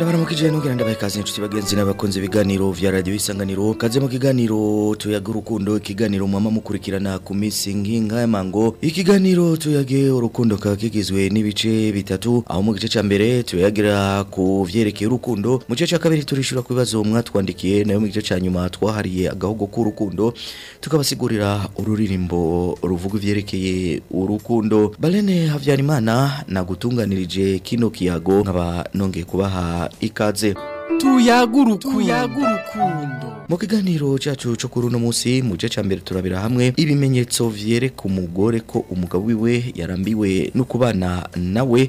baramukije nugiranda baikaze nchuti bagenzi n'abakunze biganiro vya radio isanganiro kaze mu kiganiro tuyaga urukundo ikiganiro mama mukurikirana ku minsi nkinga y'amango ikiganiro tuyage urukundo kakigizwe n'ibice bitatu aho mu gice ca mbere tuyagira ku vyerekeye urukundo mu gice ca kabiri turishura ku bibazo mwatwandikiye nayo mu gice ca nyuma twahariye agahogo k'urukundo tukabasigurira ururirimbo ruvuga ivyerekeye urukundo Balene Havyarimana nagutunganirije kino kiyago nkaba nongeye kubaha ikaze tuyagurukundo mu kiganiro cyacu cyo kuri uno munsi mu gice cya mbere turabira hamwe ibimenyetso byereka umugore ko umugabo wiwe yarambiwe no kubana nawe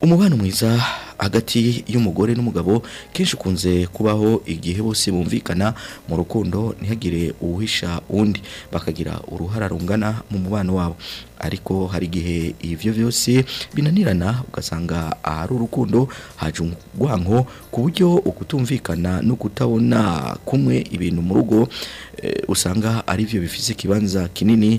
Hamza. hagati y'umugore n'umugabo kenshi kunze kubaho igihe bose bumvikana mu rukundo ntihagire uwisha undi bakagira uruhara rungana mu mubano wabo ariko hari igihe ibyo byose binanirana ugasanga ahari urukundo haje urwanko ku buryo ukutumvikana no kutabona kumwe ibintu mu rugo e, usanga ari vyo bifite ikibanza kinini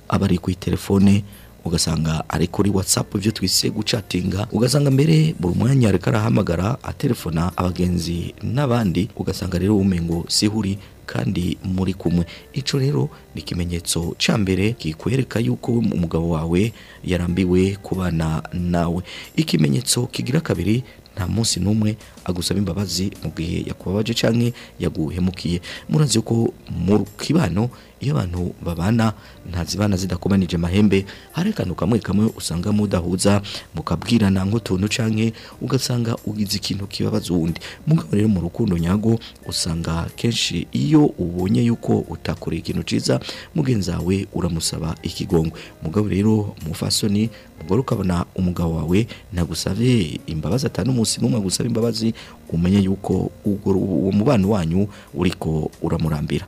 aba ari kuri telefone ugasanga ari kuri WhatsApp ibyo twise gucatinga ugasanga mbere buri mwanya ariko arahamagara atelefona abagenzi n'abandi ugasanga rero umengo sihuri kandi muri kumwe ico rero ni ikimenyetso cya mbere kikwereka yuko umugabo wawe yarambiwe kubana nawe ikimenyetso kigira kabiri nta munsi n'umwe agusaba imbabazi mu gihe yakubabaje cyangwa yaguhemukiye murazi ko mu kibano iyo abantu babana ntazibana zidakomanije amahembe hari akantu kamwe kamwe usanga mudahuza mukabwirana nk'utuntu canke ugasanga ugize ikintu kibabaza uwundi mugabo rero mu rukundo nyago usanga kenshi iyo ubonye yuko utakoreye ikintu ciza mugenzi wawe uramusaba ikigongwe mugabo rero umufasoni mugore ukabona umugabo wawe nagusabye imbabazi atanu umunsi n'umwe gusaba imbabazi umenye yuko uwo mubano wanyu uriko uramurambira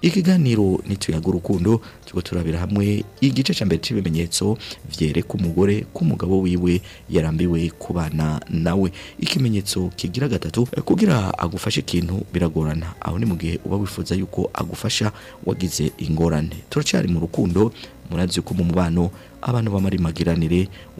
ikiganiro nituyaga urukundo tuba turabira hamwe igice cya mbere cy'ibimenyetso byereka umugore ko umugabo wiwe yarambiwe kubana nawe ikimenyetso kigira gatatu kugira agufashe ikintu biragorana aho ni mu gihe uba wifuza yuko agufasha wagize ingorane turacyari mu rukundo murazi ko mu mubano abantu bamara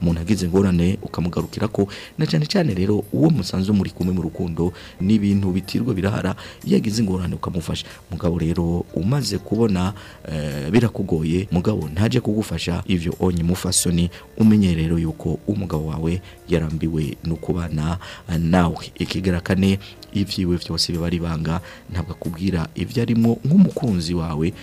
umuntu agize ingorane ukamugarukira ko na cyane cyane rero uwo musanzu muri kumwe mu rukundo n'ibintu bitirwa birahara iyo agize ingorane ukamufasha mugabo rero umaze kubona eh, birakugoye mugabo ntaje kugufasha ivyo onye mufasoni umenye rero yuko umugabo wawe yarambiwe no kubana nawe ikigaragara kane ibyiwe byose biba ari ibanga ntabwo akubwira ibyo arimo nk'umukunzi wawe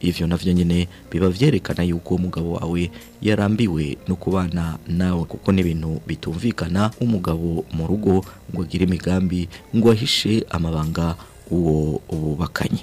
ivyo navyo nyene biba vyerekana yuko umugabo wawe yarambiwe no kubana nawe kuko n'ibintu bitumvikana umugabo mu rugo ngo agire imigambi ngo ahishe amabanga uwo ububakanye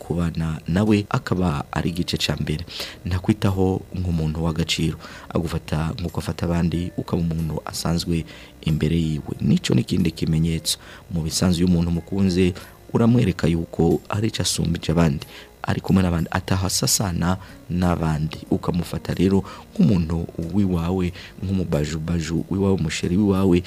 kubana nawe akaba ari igice cya mbere ntakwitaho nk'umuntu w'agaciro agufata nk'uko afata abandi ukaba umuntu asanzwe imbere yiwe nicyo n'ikindi kimenyetso mu bisanzwe iyo umuntu mukunze uramwereka yuko hari icyo asumbije abandi ari kumwe n'abandi atahasasana n'abandi ukamufata rero nk'umuntu w'iwawe nk'umubajubaju w'iwawe umusheri w'iwawe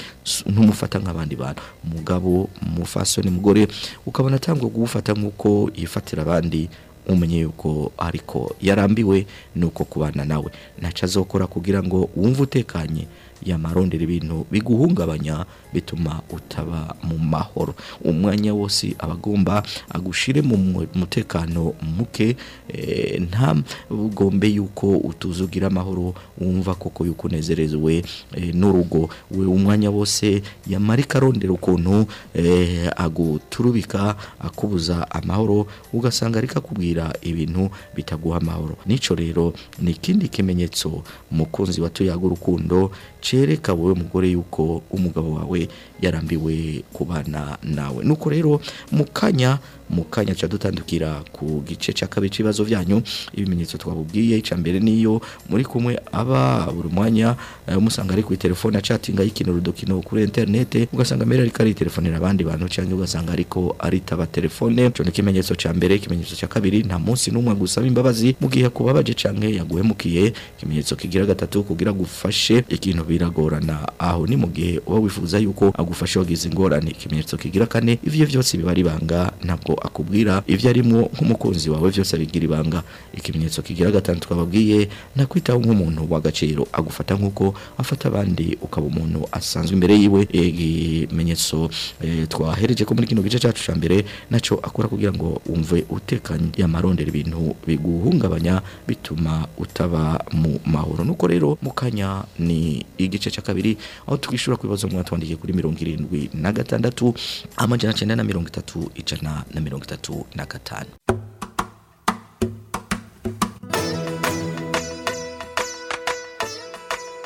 ntumufata nk'abandi bantu umugabo umufasoni mugore ukabona atangwa kugufata nk'uko yifatira abandi umenye yuko ariko yarambiwe nuko kubana nawe ntaca azokora kugira ngo wumve utekanye yamarondera ibintu biguhungabanya bituma utaba mu mahoro umwanya wose aba agomba agushyire mu mutekano muke eh, nta bugombe yuko utuzugira amahoro wumva koko yuko unezerewe eh, n'urugo we umwanya wose yamarika arondera ukuntu eh, aguturubika akubuza amahoro ugasanga ariko akubwira ibintu bitaguha amahoro n'icyo rero ni ikindi kimenyetso umukunzi watuyaga urukundo kereka wowe mugore yuko umugabo wawe yarambiwe kubana nawe nuko rero mukanya mukanya cha dutandukira ku gice ca kabiri cibazo byanyu ibimenyetso twabubwiye ica mbere niyo muri kumwe aba buri mwanya eh, umusanga ari ku telefone acatinga yikinura udukino kuri internet ugasanga mbere ariko ari telefonera abandi bantu cyangwa ugasanga ariko aritaba telefone cyo n'ikimenyetso ca mbere ikimenyetso ca kabiri nta munsi n'umwe gusaba imbabazi mu gihe kubabaje canke yaguhemukiye ikimenyetso kigira gatatu kugira gufashe ikintu biragorana aho ni mu gihe uba wifuza yuko ahubwo agufasha wagize ingorane ikimenyetso kigira kane ivyo byose biba ari banga ntabwo akubwira ibyo arimo nk'umukunzi wawe byose bigira ibanga ikimenyetso kigira gatanu twababwiye nakwitaho nk'umuntu w'agaciro agufata nk'uko afata abandi ukaba umuntu asanzwe imbere yiwe ikimenyetso eh, twahereje ko muri kino gice cyacu ca mbere naco akora kugira ngo umve utekanye yamarondera ibintu biguhungabanya bituma utaba mu mahoro nuko rero mukanya ni igice cya kabiri aho ku kwibazo mwatwandikiye uhereye kuri mirongo irindwi na gatandatu amajana cyenda na mirongo itatu ijana na mirongo itatu na gatanu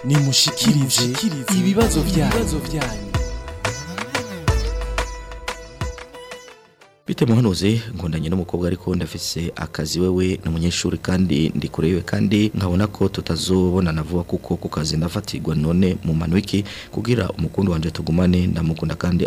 nimushikirije ibibazo byanyu Dr Muhanuzi nkundanye n'umukobwa ariko ndafise akazi wewe n'umunyeshuri kandi ndi kurewe kandi nkabona ko tutazobonana vuba kuko ku kazi ndafatirwa none mu manwiki kugira umukundi wanje tugumane ndamukunda kandi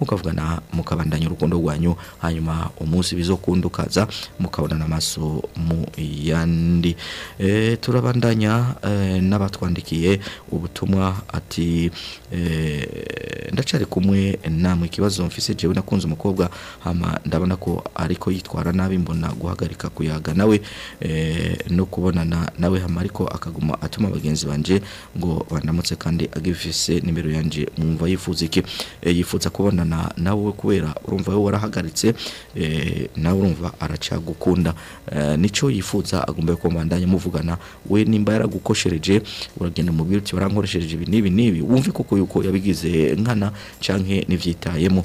mukavugana mukabandanya urukundo rwanyu hanyuma umunsi bizokunda mukabonana amaso mu yandi eh, turabandanya n'abatwandikiye ubutumwa ati ndacari kumwe namwe ikibazo mfise jewe nakunze umukobwa hama ndabona ko ariko yitwara yitwarana nabi mbona guhagarika kuyaga nawe eh, no kubonana nawe hamwe ariko akaguma atuma abagenzi banje ngo banamutse kandi agifise nimero yanje mwumva yifuza iki eh, yifuza kubonana nawe kubera urumva we warahagaritse eh, nawe urumva aracagukunda nicyo yifuza agomba kumbandanya muvugana we nimba yaragukoshereje uragenda mu biruti barankoresheje ibi n'ibi n'ibi wumve kuko yuko yabigize nkana canke nivyitayemo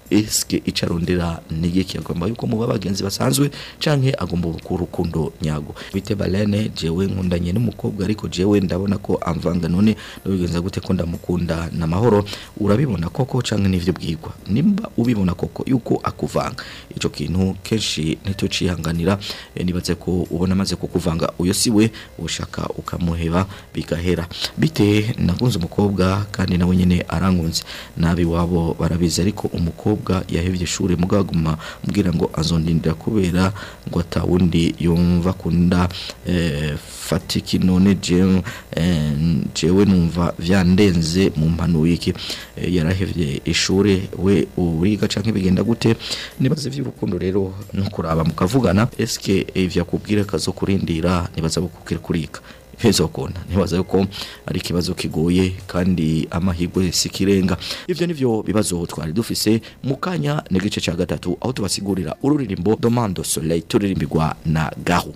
esike icarondera ni iki yuko muba bagenzi basanzwe canke agomba urukundo nyarwo iminyago bite balene jewe nkundanye n'umukobwa ariko jewe ndabona ko amvanga none n'ubigenza gute ko ndamukunda na mahoro urabibona koko canke n'ivyo bwirwa nimba ubibona koko yuko akuvanga icyo kintu kenshi nicyo cihanganira e, nibatse ko ubona amaze kukuvanga uyu si we ushaka ukamuheba bigahera bite nakunze umukobwa kandi nawe nyene arangunze nabi wabo barabizi ariko umukobwa yahebye ishure mugaguma mbwira ngo azondindira kubera ngo atawundi yumva bakunda eh, fatiki none jewe eh, numva byandenze mu mpanuye iki eh, yarahevye ishuri we uriga canke bigenda gute nibaze vy'urukundo rero no kuraba mukavugana eske ivya kubwire kazo kurindira nibaza bukukire kurika hezo kona ntibaza yuko ari ikibazo kigoye kandi amahirwe sikirenga ivyo nivyo bibazo twari dufise mukanya n'igice ca gatatu aho tubasigurira ururirimbo Domando Soleil turirimbirwa na Gahu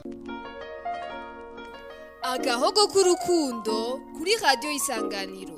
agahogo k'urukundo kuri radio isanganiro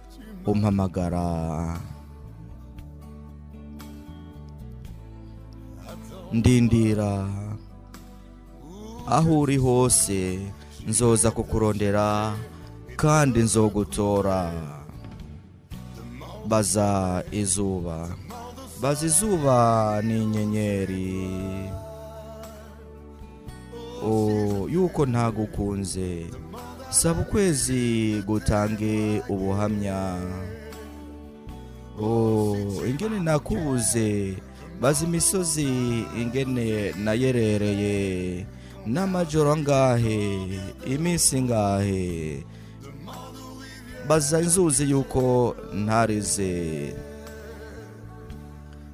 umpamagara ndindira aho uri hose nzoza kukurondera kandi nzogutora baza izuba baza izuba ni inyenyeri oh, yuko ntagukunze saba ukwezi gutange ubuhamya ingene nakubuze baza imisozi ingene nayerereye n'amajoro angahe iminsi ngahe baza inzuzi yuko ntarize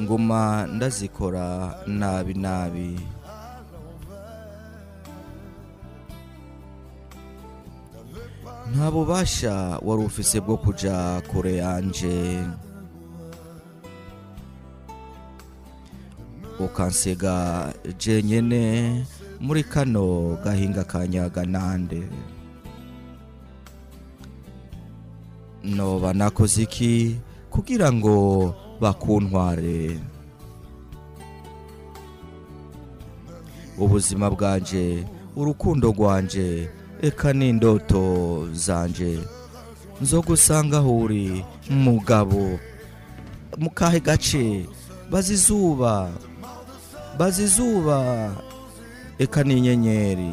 nguma ndazikora nabi nabi nta bubasha wari ufise bwo kujya kure yanje ukansiga jenyine muri kano gahinga ka nande noba nakoze iki kugira ngo bakuntware ubuzima bwanje urukundo rwanje eka n'indoto zanje nzo gusanga aho uri mugabo mu kahe gace bazizuba bazizuba eka n'inyenyeri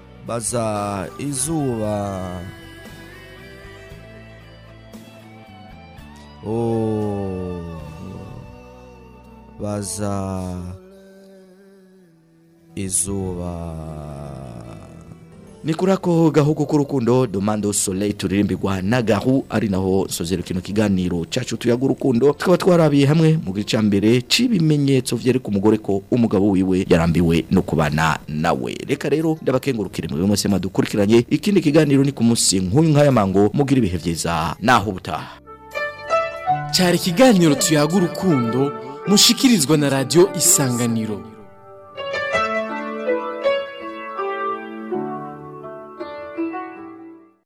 baza izuba oh. baza izuba Nikurako gahuko k'urukundo domando soleil turirimbirwa na gahu ari naho nsozera kino kiganiro cyacu tuyaga urukundo tukaba twarabiye hamwe mu gice mbere cy'ibimenyetso ku mugore ko umugabo wiwe yarambiwe no kubana nawe reka rero ndabakengurukire mu bimwe dukurikiranye ikindi kiganiro ni ku munsi nk'uyu nk'ayamango mugira ibihe byiza naho ubutaha cyari ikiganiro tuyaga urukundo mushikirizwa na Radio isanganiro